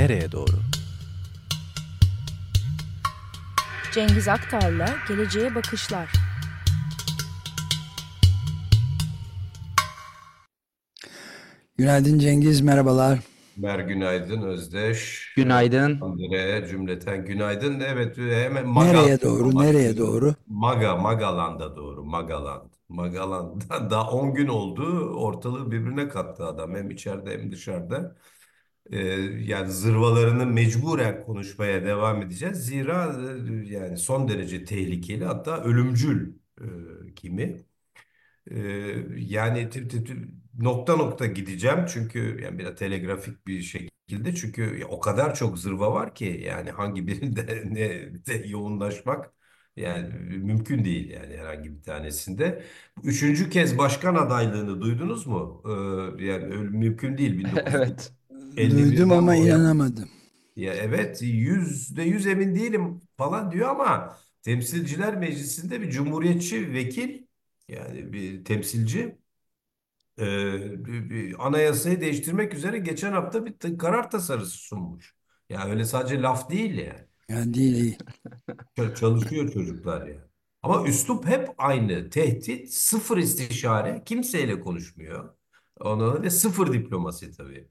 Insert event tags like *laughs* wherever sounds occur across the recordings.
nereye doğru? Cengiz Aktar'la Geleceğe Bakışlar. Günaydın Cengiz, merhabalar. Mer günaydın Özdeş. Günaydın. Andere cümleten günaydın. Evet hemen Maga, Nereye doğru, nereye doğru? Maga, Magaland'a doğru. Magaland. Magaland'da *laughs* daha 10 gün oldu. Ortalığı birbirine kattı adam. Hem içeride hem dışarıda. Ee, yani zırvalarını mecburen konuşmaya devam edeceğiz. Zira e, yani son derece tehlikeli hatta ölümcül e, kimi. Ee, yani t- t- t- nokta nokta gideceğim çünkü yani biraz telegrafik bir şekilde çünkü o kadar çok zırva var ki yani hangi birinde *laughs* ne de yoğunlaşmak yani mümkün değil yani herhangi bir tanesinde. Üçüncü kez başkan adaylığını duydunuz mu? Ee, yani mümkün değil. *laughs* Evet. 1951'den Duydum ama yana. inanamadım. Ya evet yüzde yüz emin değilim falan diyor ama Temsilciler Meclisi'nde bir cumhuriyetçi vekil yani bir temsilci e, bir- anayasayı değiştirmek üzere geçen hafta bir karar tasarısı sunmuş. Ya öyle sadece laf değil yani. Yani değil, değil. Çalışıyor çocuklar ya. Ama üslup hep aynı. Tehdit, sıfır istişare, kimseyle konuşmuyor. Ona ve sıfır diplomasi tabii.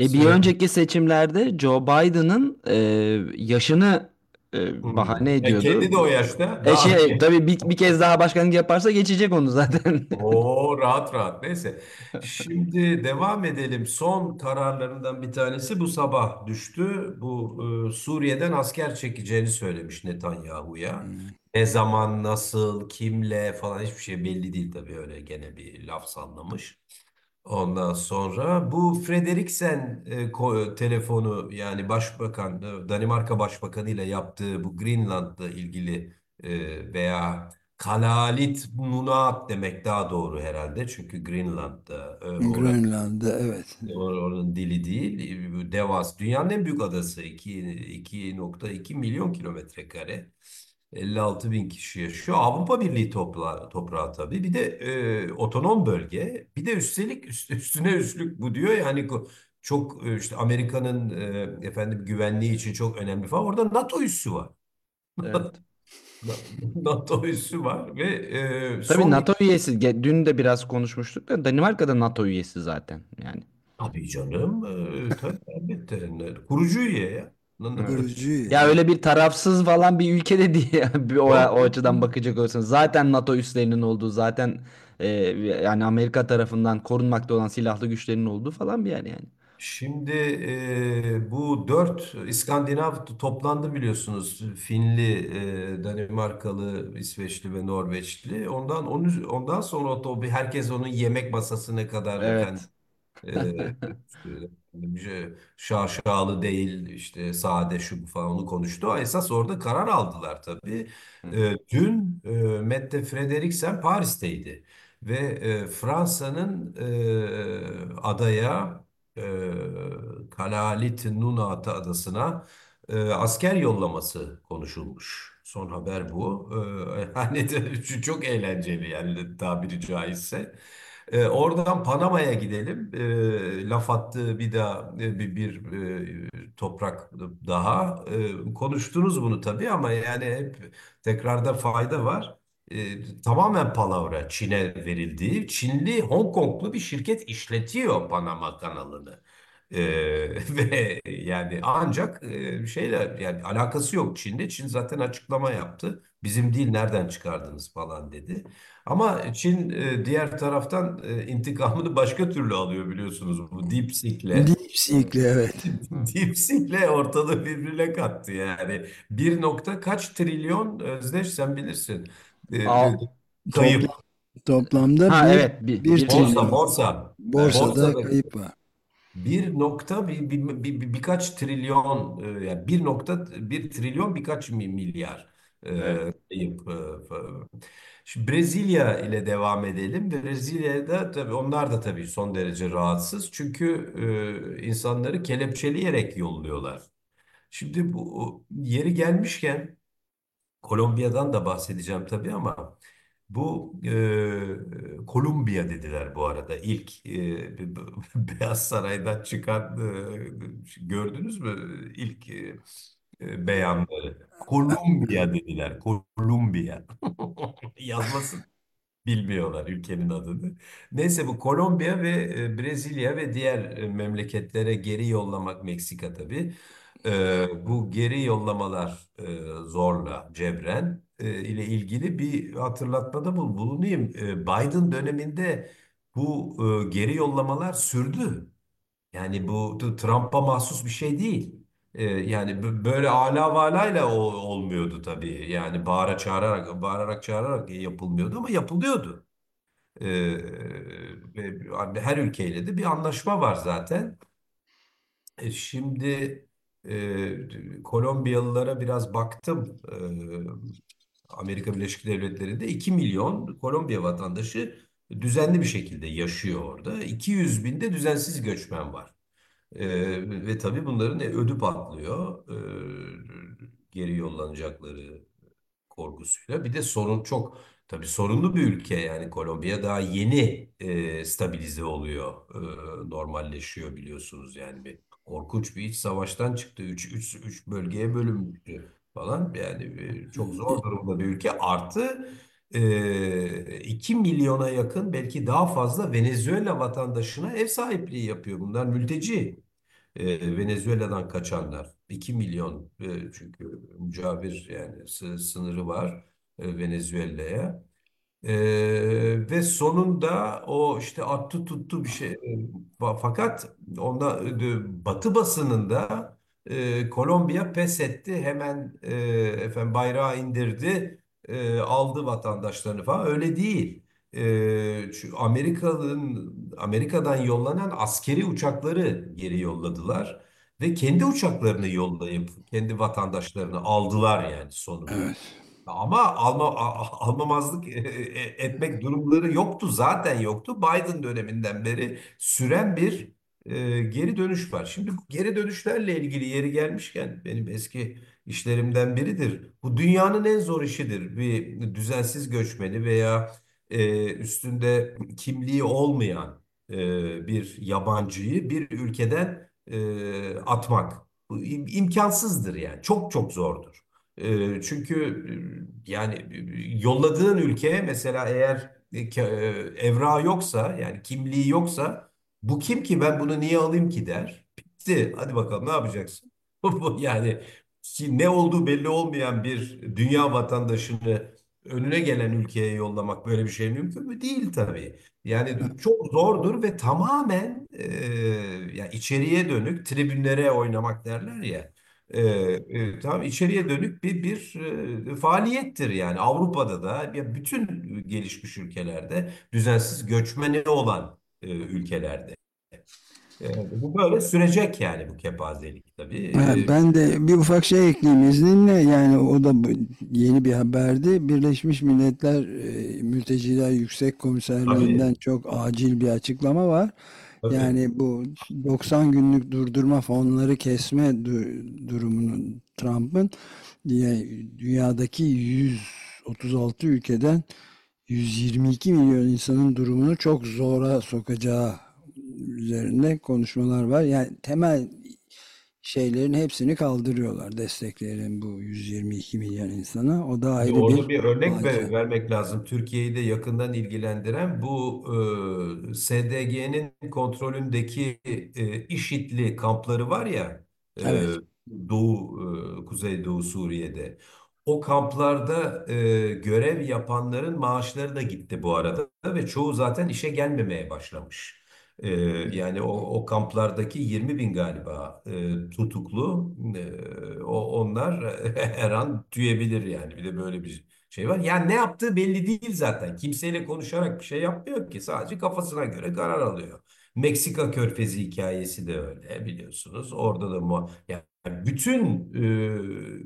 E bir Sürekli. önceki seçimlerde Joe Biden'ın e, yaşını e, Hmm. bahane E, ediyordu. kendi de o yaşta. E Daha şey tabii bir, bir kez daha başkanlık yaparsa geçecek onu zaten. Oo *laughs* rahat rahat. Neyse. Şimdi devam edelim. Son kararlarından bir tanesi bu sabah düştü. Bu e, Suriye'den asker çekeceğini söylemiş Netanyahu'ya. Ne zaman, nasıl, kimle falan hiçbir şey belli değil tabii öyle gene bir laf sallamış. Ondan sonra bu Frederiksen e, ko- telefonu yani başbakan e, Danimarka Başbakanı ile yaptığı bu Greenland'la ilgili e, veya Kalalit Nunaat demek daha doğru herhalde. Çünkü Greenland'da e, orası Grönland'da evet. or- oranın dili değil. Devas. Dünyanın en büyük adası. 2 2.2 milyon kilometre kare. 56 bin kişi yaşıyor. Avrupa Birliği topla, toprağı tabii. Bir de e, otonom bölge. Bir de üstelik üst- *laughs* üstüne üstlük bu diyor. Yani çok e, işte Amerika'nın e, efendim güvenliği için çok önemli falan. Orada NATO üssü var. Evet. *laughs* NATO üssü var ve e, Tabii NATO üyesi. Dün de biraz konuşmuştuk da Danimarka'da NATO üyesi zaten yani. Tabii canım. E, tabii elbette. Kurucu üye ya. Kurucu. Ya öyle bir tarafsız falan bir ülkede değil yani *laughs* bir o, o açıdan bakacak olursanız. Zaten NATO üslerinin olduğu zaten e, yani Amerika tarafından korunmakta olan silahlı güçlerinin olduğu falan bir yer yani. Şimdi e, bu dört İskandinav toplandı biliyorsunuz. Finli, e, Danimarkalı, İsveçli ve Norveçli. Ondan onun, ondan sonra o, herkes onun yemek masasına kadar efendim Evet. e, bir *laughs* şey, şaşalı değil işte sade şu bu falan onu konuştu. Esas orada karar aldılar tabii. E, dün e, Mette Frederiksen Paris'teydi ve e, Fransa'nın e, adaya e, Kalalit Nunaat adasına e, asker yollaması konuşulmuş. Son haber bu. E, *laughs* hani de çok eğlenceli yani tabiri caizse. E, oradan Panama'ya gidelim. E, laf attı bir daha e, bir, bir e, toprak daha. E, konuştunuz bunu tabii ama yani hep tekrarda fayda var. E, tamamen palavra Çin'e verildiği. Çinli Hong Konglu bir şirket işletiyor Panama kanalını. E, *laughs* ve yani ancak e, şeyle yani alakası yok Çin'de. Çin zaten açıklama yaptı. Bizim değil nereden çıkardınız falan dedi. Ama Çin e, diğer taraftan e, intikamını başka türlü alıyor biliyorsunuz bu DeepSeek'le. DeepSeek'le evet. *laughs* DeepSeek'le ortalığı birbirine kattı yani. Bir nokta kaç trilyon Özdeş sen bilirsin. E, Al. kayıp. Toplam, toplamda Ha bir, evet bir, bir bir- Borsa, borsa. Borsada Borsada kayıp var. Bir nokta bir, bir, bir- bir- birkaç trilyon e, yani bir nokta bir trilyon birkaç mi- milyar e, Evet. kayıp. e, Şimdi Brezilya ile devam edelim. Brezilya'da tabii onlar da tabii son derece rahatsız. Çünkü e, insanları kelepçeleyerek yolluyorlar. Şimdi bu yeri gelmişken Kolombiya'dan da bahsedeceğim tabii ama Bu e, Kolumbiya dediler bu arada. İlk e, *laughs* Beyaz Saray'dan çıkan e, gördünüz mü ilk e, e, beyanları? Kolumbiya dediler. Kolumbiya. *laughs* Yazması bilmiyorlar ülkenin adını. Neyse bu Kolombiya ve e, Brezilya ve diğer e, memleketlere geri yollamak Meksika tabii. E, bu geri yollamalar e, zorla cebren ile ilgili bir hatırlatmada bul- bulunayım. E, Biden döneminde bu e, geri yollamalar sürdü. Yani bu Trump'a mahsus bir şey değil. E, yani böyle ala valayla olmuyordu tabii. Yani bağıra çağırarak, bağırarak çağırarak yapılmıyordu ama yapılıyordu. Her ülkeyle de bir anlaşma var zaten. E, şimdi e, Kolombiyalılara biraz baktım. E, Amerika Birleşik Devletleri'nde 2 milyon Kolombiya vatandaşı düzenli bir şekilde yaşıyor orada. 200 binde düzensiz göçmen var. E, ve tabii bunların ödü patlıyor. E, geri yollanacakları korkusuyla. Bir de sorun çok tabii sorunlu bir ülke yani Kolombiya daha yeni e, stabilize oluyor, e, normalleşiyor biliyorsunuz yani bir korkunç bir iç savaştan çıktı. Üç, üç, üç bölgeye bölünmüştü falan yani e, çok zor durumda bir ülke. Artı e, 2 milyona yakın belki daha fazla Venezuela vatandaşına ev sahipliği yapıyor. Bunlar mülteci e, Venezuela'dan kaçanlar 2 milyon e, çünkü mücavir yani sı- sınırı var e, Venezuela'ya. Ee, ve sonunda o işte attı tuttu bir şey. Fa- Fakat onda e, Batı basınında e, Kolombiya pes etti. Hemen e, efendim bayrağı indirdi, e, aldı vatandaşlarını falan. Öyle değil. E, Amerika'nın Amerika'dan yollanan askeri uçakları geri yolladılar ve kendi uçaklarını yollayıp kendi vatandaşlarını aldılar yani sonunda. Evet. Ama alma, almamazlık e- e- etmek durumları yoktu. Zaten yoktu. Biden döneminden beri süren bir geri dönüş var. Şimdi geri dönüşlerle ilgili yeri gelmişken benim eski işlerimden biridir. Bu dünyanın en zor işidir. Bir düzensiz göçmeni veya e, üstünde kimliği olmayan e, bir yabancıyı bir ülkeden e, atmak. Bu im- imkansızdır yani. Çok çok zordur. E, çünkü yani yolladığın ülke mesela eğer e, e, evrağı yoksa yani kimliği yoksa bu kim ki ben bunu niye alayım ki der. Bitti. Hadi bakalım ne yapacaksın? *laughs* Yani ne olduğu belli olmayan bir dünya vatandaşını önüne gelen ülkeye yollamak böyle bir şey mümkün mü? Değil tabii. Yani çok zordur ve tamamen e, yani içeriye dönük tribünlere oynamak derler ya. E, e, tamam içeriye dönük bir bir e, faaliyettir yani Avrupa'da da ya bütün gelişmiş ülkelerde düzensiz göçmeni olan e, ülkelerde. E, bu böyle sürecek yani bu kepazelik tabii. Ha, E, Ben de bir ufak şey ekleyeyim izninle yani o da yeni bir haberdi. Birleşmiş Milletler e, Mülteciler Yüksek Komiserliğinden tabii, çok acil bir açıklama var. tabii. Yani bu 90 günlük durdurma fonları kesme du- durumunun Trump'ın dünyadaki 136 ülkeden 122 milyon insanın durumunu çok zora sokacağı üzerinde konuşmalar var. Yani temel şeylerin hepsini kaldırıyorlar desteklerin bu 122 milyon insana. O da ayrı orada bir bir örnek ver- vermek lazım. Türkiye'yi de yakından ilgilendiren bu e, SDG'nin kontrolündeki e, IŞİD'li kampları var ya e, Evet. Doğu, e, Kuzeydoğu Suriye'de. O kamplarda e, görev yapanların maaşları da gitti bu arada ve çoğu zaten işe gelmemeye başlamış. E, yani o, o kamplardaki 20 bin galiba e, tutuklu e, o, onlar *laughs* her an tüyebilir yani bir de böyle bir şey var. Yani ne yaptığı belli değil zaten. Kimseyle konuşarak bir şey yapmıyor ki sadece kafasına göre karar alıyor. Meksika Körfezi hikayesi de öyle biliyorsunuz. Orada da mu yani bütün e,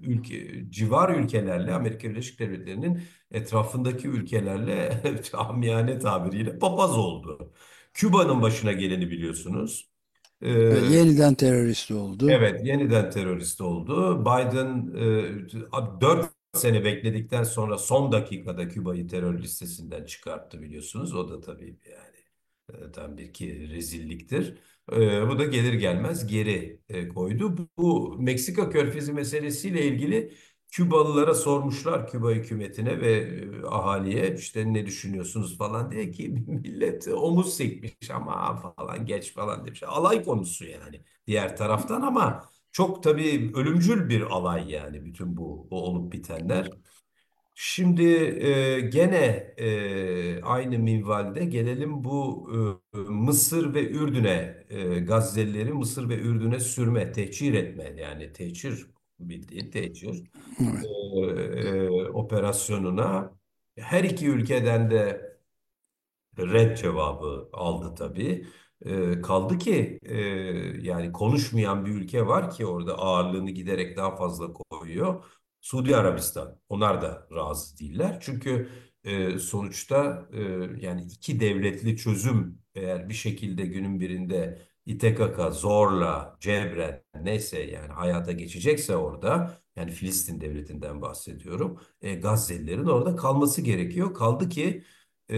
ülke civar ülkelerle Amerika Birleşik Devletleri'nin etrafındaki ülkelerle *laughs* amiyane tabiriyle papaz oldu. Küba'nın başına geleni biliyorsunuz. E, Evet, yeniden terörist oldu. Evet, yeniden terörist oldu. Biden e, dört sene bekledikten sonra son dakikada Küba'yı terör listesinden çıkarttı biliyorsunuz. O da tabii yani tam bir ki rezilliktir. E, bu da gelir gelmez geri e, koydu. Bu Meksika Körfezi meselesiyle ilgili Kübalılara sormuşlar Küba hükümetine ve e, ahaliye işte ne düşünüyorsunuz falan diye ki millet omuz sekmiş ama falan geç falan demiş. Alay konusu yani diğer taraftan ama çok tabii ölümcül bir alay yani bütün bu, bu olup bitenler. Şimdi e, gene e, aynı minvalde gelelim bu e, Mısır ve Ürdün'e e, Gazze'lileri Mısır ve Ürdün'e sürme, tehcir etme yani tehcir bildiğin tehcir Evet. e, e, operasyonuna her iki ülkeden de red cevabı aldı tabii. E, kaldı ki e, yani konuşmayan bir ülke var ki orada ağırlığını giderek daha fazla koyuyor. Suudi Arabistan. Onlar da razı değiller. Çünkü e, sonuçta e, yani iki devletli çözüm eğer bir şekilde günün birinde İTKK zorla, cebren neyse yani hayata geçecekse orada yani Filistin devletinden bahsediyorum. E, Gazze'lilerin orada kalması gerekiyor. Kaldı ki e,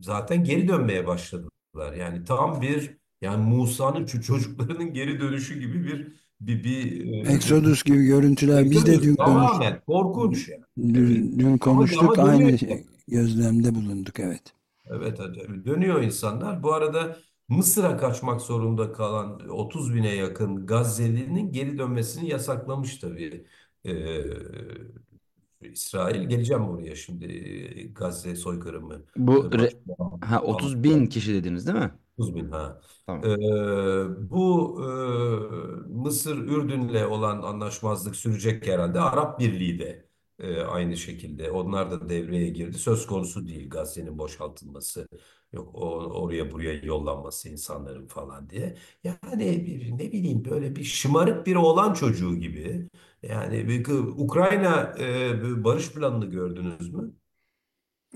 zaten geri dönmeye başladılar. Yani tam bir yani Musa'nın ço- çocuklarının geri dönüşü gibi bir bir bir e, Exodus gibi görüntüler biz de Exodus dün konuş tamamen korkunç yani. Dün, dün Ama konuştuk ama dönüyor aynı şey- gözlemde bulunduk evet. Evet, dönüyor insanlar. Bu arada Mısır'a kaçmak zorunda kalan 30 bine yakın Gazze'linin geri dönmesini yasaklamış tabii. Ee, İsrail geleceğim buraya şimdi Gazze soykırımı Bu re- ha 30 bin kişi dediniz değil mi? 30 bin ha. Tamam. Ee, bu e, Mısır Ürdün'le olan anlaşmazlık sürecek herhalde. Arap Birliği de e, aynı şekilde. Onlar da devreye girdi. Söz konusu değil Gazze'nin boşaltılması. Yok o, oraya buraya yollanması insanların falan diye. Yani bir- ne bileyim böyle bir şımarık bir oğlan çocuğu gibi. Yani bir, Ukrayna e, barış planını gördünüz mü?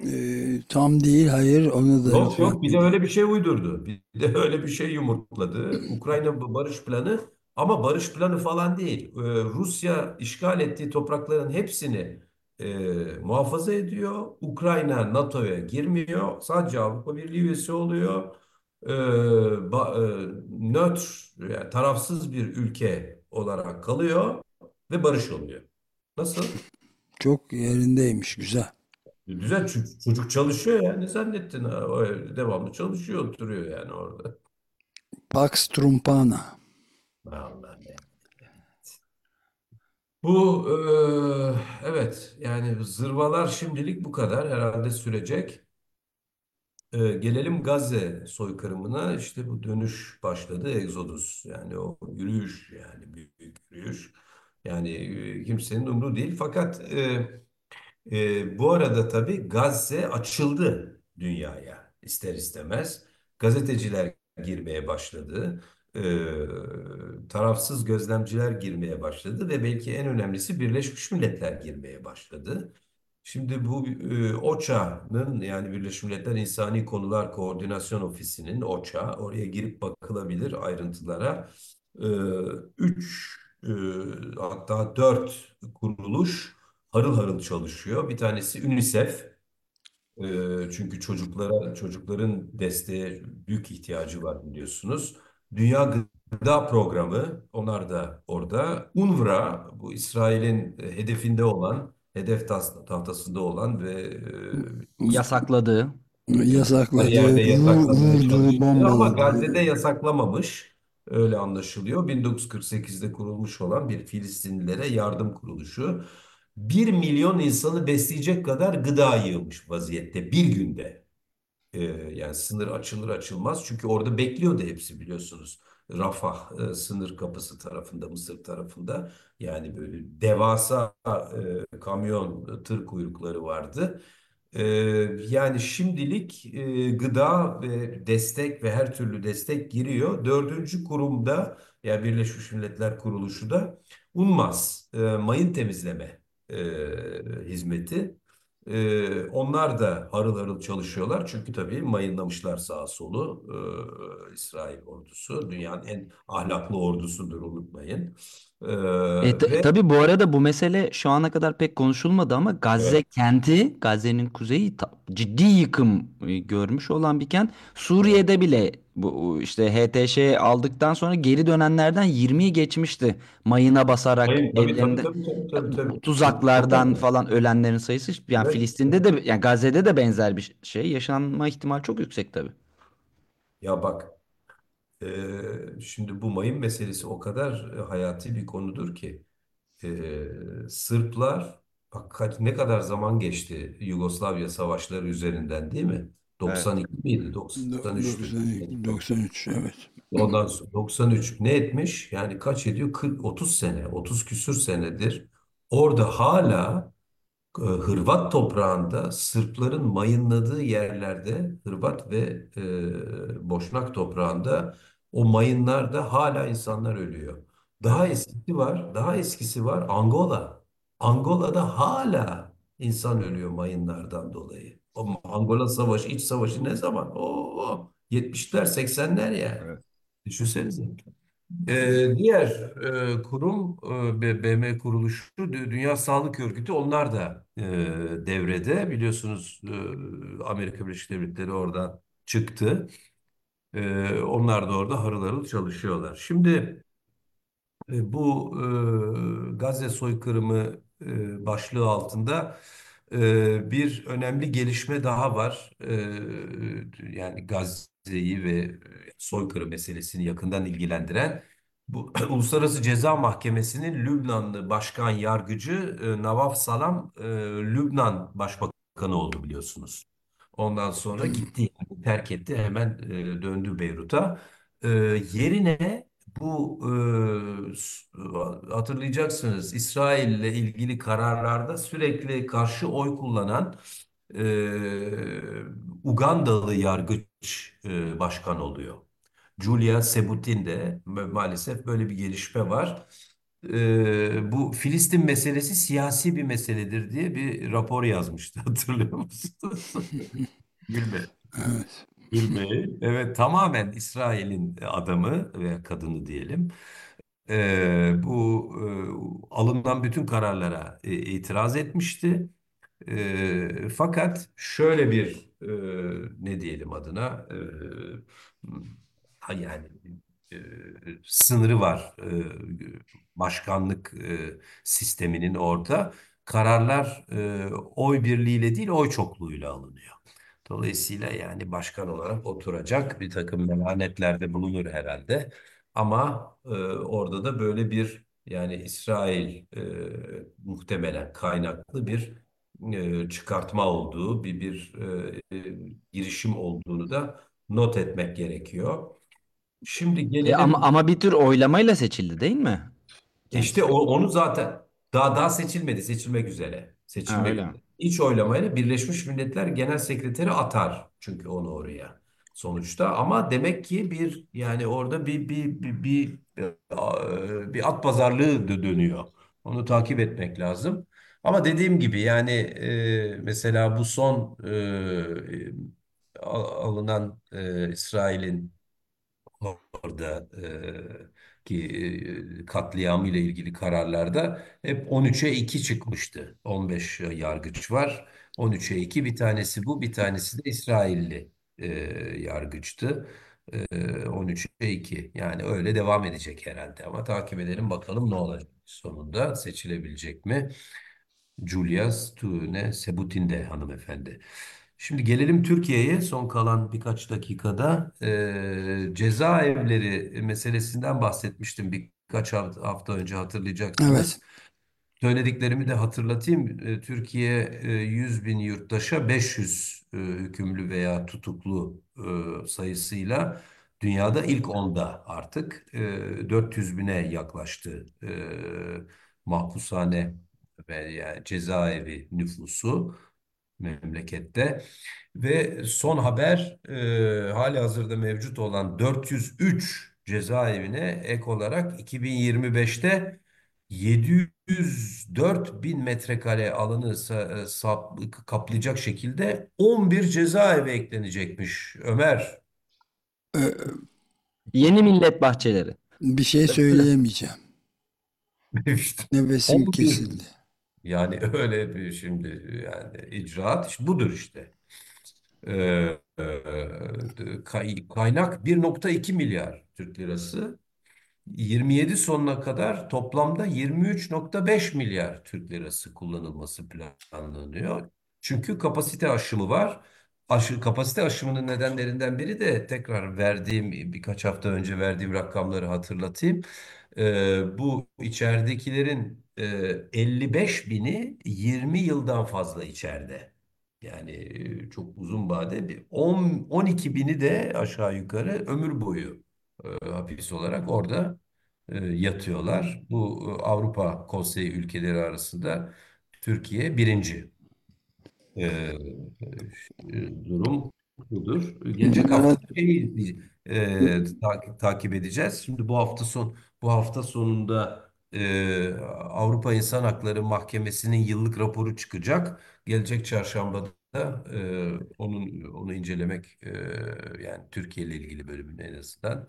Ee, tam değil hayır onu da Yok yok bir de öyle bir şey uydurdu. Bir de öyle bir şey yumurtladı. Ukrayna barış planı ama barış planı falan değil. Ee, Rusya işgal ettiği toprakların hepsini e, muhafaza ediyor. Ukrayna NATO'ya girmiyor. Sadece Avrupa Birliği üyesi oluyor. Ee, ba- e, nötr, yani tarafsız bir ülke olarak kalıyor ve barış oluyor. Nasıl? çok yerindeymiş güzel. Güzel çünkü çocuk çalışıyor ya. Ne zannettin ha? O devamlı çalışıyor, oturuyor yani orada. Pax Trumpana. Vallahi ya. Bu eee, evet yani zırvalar şimdilik bu kadar herhalde sürecek. Eee, gelelim Gazze soykırımına. İşte bu dönüş başladı. Exodus yani o yürüyüş yani büyük, büyük yürüyüş. Yani e, kimsenin umru değil. Fakat e, e, bu arada tabii Gazze açıldı dünyaya ister istemez. Gazeteciler girmeye başladı. E, tarafsız gözlemciler girmeye başladı ve belki en önemlisi Birleşmiş Milletler girmeye başladı. Şimdi bu e, OÇA'nın yani Birleşmiş Milletler İnsani Konular Koordinasyon Ofisi'nin OÇA oraya girip bakılabilir ayrıntılara. E, üç e, hatta dört kuruluş harıl harıl çalışıyor. Bir tanesi UNICEF. E, çünkü çocuklara çocukların desteğe büyük ihtiyacı var biliyorsunuz. Dünya Gıda Programı onlar da orada. UNRWA bu İsrail'in e, hedefinde olan hedef tas- tahtasında olan ve e, Yasakladığı. Yasakladığı, vurduğu, çalışıyor ama. Gazze'de yasaklamamış. Öyle anlaşılıyor. 1948'de kurulmuş olan bir Filistinlilere yardım kuruluşu. 1 milyon insanı besleyecek kadar gıda yığmış vaziyette bir günde. Ee, yani sınır açılır açılmaz. Çünkü orada bekliyordu hepsi biliyorsunuz. Rafah e, sınır kapısı tarafında, Mısır tarafında. Yani böyle devasa e, kamyon, tır kuyrukları vardı. Ee, yani şimdilik e, gıda ve destek ve her türlü destek giriyor. Dördüncü kurumda, yani Birleşmiş Milletler Kuruluşu da UNMAS, e, mayın temizleme e, hizmeti. Ee, onlar da harıl harıl çalışıyorlar. Çünkü tabii mayınlamışlar sağa solu. Ee, İsrail ordusu dünyanın en ahlaklı ordusudur unutmayın. Ee, E, ta- ve tabii bu arada bu mesele şu ana kadar pek konuşulmadı ama Gazze evet, kenti, Gazze'nin kuzeyi ciddi yıkım görmüş olan bir kent. Suriye'de bile bu işte HTŞ aldıktan sonra geri dönenlerden 20'yi geçmişti. Mayına basarak Mayın, tabii tabii evlerinde tabii tabii tabii bu tabii. tuzaklardan falan ölenlerin sayısı yani Evet. Filistin'de de yani Gazze'de de benzer bir şey yaşanma ihtimali çok yüksek tabii. Ya bak e, şimdi bu mayın meselesi o kadar e, hayati bir konudur ki e, Sırplar bak ne kadar zaman geçti Yugoslavya savaşları üzerinden değil mi? Evet. 92 miydi? Do- 93 92, 93 evet. Ondan sonra 93 ne etmiş? Yani kaç ediyor? 40 30 sene, 30 küsür senedir orada hala e, Hırvat toprağında Sırpların mayınladığı yerlerde Hırvat ve e, Boşnak toprağında o mayınlarda hala insanlar ölüyor. Daha Evet. eskisi var, daha eskisi var Angola. Angola'da hala insan ölüyor mayınlardan dolayı. O Angola Savaşı, iç savaşı ne zaman? Oo, 70'ler, 80'ler yani. Evet. Düşünsenize. Ee, diğer e, kurum e, BM kuruluşu Dü- Dünya Sağlık Örgütü onlar da e, devrede biliyorsunuz e, Amerika Birleşik Devletleri oradan çıktı. E, onlar da orada harıl harıl çalışıyorlar. Şimdi e, Bu e, Gazze soykırımı e, başlığı altında e, bir önemli gelişme daha var. E, yani Gazze'yi ve soykırım meselesini yakından ilgilendiren bu *clears throat* Uluslararası Ceza Mahkemesi'nin Lübnanlı Başkan Yargıcı e, Navaf Salam Lübnan Başbakanı oldu biliyorsunuz. Ondan sonra gitti, terk etti, hemen döndü Beyrut'a. Yerine bu e, hatırlayacaksınız İsrail ile ilgili kararlarda sürekli karşı oy kullanan e, Ugandalı yargıç e, başkan oluyor. Julia Sebutin de ma- maalesef böyle bir gelişme var. E, bu Filistin meselesi siyasi bir meseledir diye bir rapor yazmıştı *laughs* hatırlıyor musunuz? *laughs* Gülme. Evet. Gülmeyi. Evet tamamen İsrail'in adamı veya kadını diyelim. Ee, bu e, alınan bütün kararlara e, itiraz etmişti. E, fakat şöyle bir e, ne diyelim adına e, ha yani e, sınırı var e, başkanlık e, sisteminin orada. Kararlar e, oy birliğiyle değil oy çokluğuyla alınıyor. Dolayısıyla yani başkan olarak oturacak bir takım melanetlerde bulunur herhalde. Ama e, orada da böyle bir yani İsrail e, muhtemelen kaynaklı bir e, çıkartma olduğu bir bir e, e, girişim olduğunu da not etmek gerekiyor. Şimdi E ama gelelim ama bir tür oylamayla seçildi değil mi işte o, onu zaten daha daha seçilmedi, seçilmek üzere. Ha, Seçilmek öyle mi? üzere. İç oylamayla Birleşmiş Milletler Genel Sekreteri atar çünkü onu oraya sonuçta. Ama demek ki bir yani orada bir bir bir bir, e, bir at pazarlığı dö- dönüyor. Onu takip etmek lazım. Ama dediğim gibi yani e, mesela bu son e, al- alınan e, İsrail'in orada e, ki e, katliamı ile ilgili kararlarda hep 13'e 2 çıkmıştı. 15 yargıç var. 13'e 2 bir tanesi bu bir tanesi de İsrailli e, yargıçtı. E, 13'e 2 yani öyle devam edecek herhalde ama takip edelim bakalım ne olacak sonunda seçilebilecek mi? Julia Stune Sebutin de hanımefendi. Şimdi gelelim Türkiye'ye son kalan birkaç dakikada Ee, cezaevleri meselesinden bahsetmiştim birkaç hafta önce Evet. hatırlayacaksınız. Söylediklerimi de hatırlatayım. Ee, Türkiye e, 100 bin yurttaşa 500 e, hükümlü veya tutuklu e, sayısıyla dünyada ilk onda artık e, 400 bine yaklaştı e, mahpushane ve yani cezaevi nüfusu memlekette. Ve son haber e, hali hazırda mevcut olan 403 cezaevine ek olarak 2025'te 704 bin metrekare alanı sap- kaplayacak şekilde 11 cezaevi eklenecekmiş Ömer. Yeni millet bahçeleri. Bir şey söyleyemeyeceğim. *laughs* Nefesim 11. kesildi. Yani *laughs* öyle bir şimdi yani icraat işte budur işte. Ee, e, kay- kaynak 1.2 milyar Türk lirası. 27 sonuna kadar toplamda 23.5 milyar Türk lirası kullanılması planlanıyor. Çünkü kapasite aşımı var. Aşı, kapasite aşımının nedenlerinden biri de tekrar verdiğim birkaç hafta önce verdiğim rakamları hatırlatayım. Ee, bu içeridekilerin 55 bini 20 yıldan fazla içeride. Yani çok uzun vade bir 10, 12 bini de aşağı yukarı ömür boyu e, hapis olarak orada e, yatıyorlar. Bu e, Avrupa Konseyi ülkeleri arasında Türkiye birinci. E, durum budur. Gelecek hafta şeyi e, takip edeceğiz. Şimdi bu hafta son bu hafta sonunda e, Avrupa İnsan Hakları Mahkemesi'nin yıllık raporu çıkacak. Gelecek çarşamba da e, onun onu incelemek e, yani Türkiye ile ilgili bölümünü en azından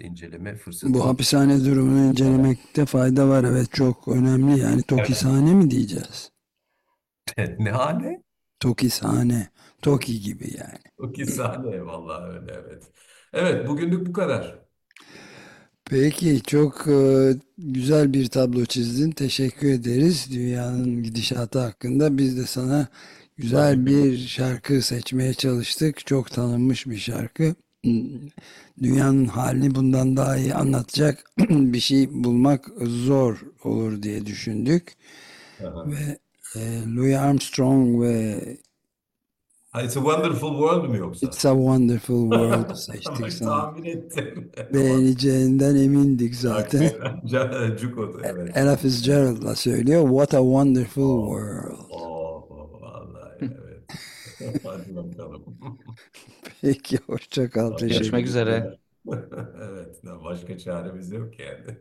e, inceleme bu fırsatı. hapishane durumunu incelemekte fayda var. Evet çok önemli. Yani Evet. Tokishane mi diyeceğiz? *laughs* Ne hale? Tokishane. Toki gibi yani. O ki sahne vallahi öyle evet. Evet bugünlük bu kadar. Peki çok e, güzel bir tablo çizdin. Teşekkür ederiz dünyanın gidişatı hakkında. Biz de sana güzel bir şarkı seçmeye çalıştık. Çok tanınmış bir şarkı. Dünyanın halini bundan daha iyi anlatacak *clears throat* bir şey bulmak zor olur diye düşündük. Aha. Ve e, Louis Armstrong ve Ha, It's a Wonderful World mu yoksa? It's a Wonderful World *laughs* seçtik sana. tahmin ettim. *laughs* Beğeneceğinden emindik zaten. *laughs* Cuko'du evet. Ella Fitzgerald'la söylüyor. What a Wonderful World. Oh, oh, vallahi evet. Hadi bakalım. Peki hoşça kal. Teşekkür Görüşmek üzere. Evet, başka çaremiz yok yani.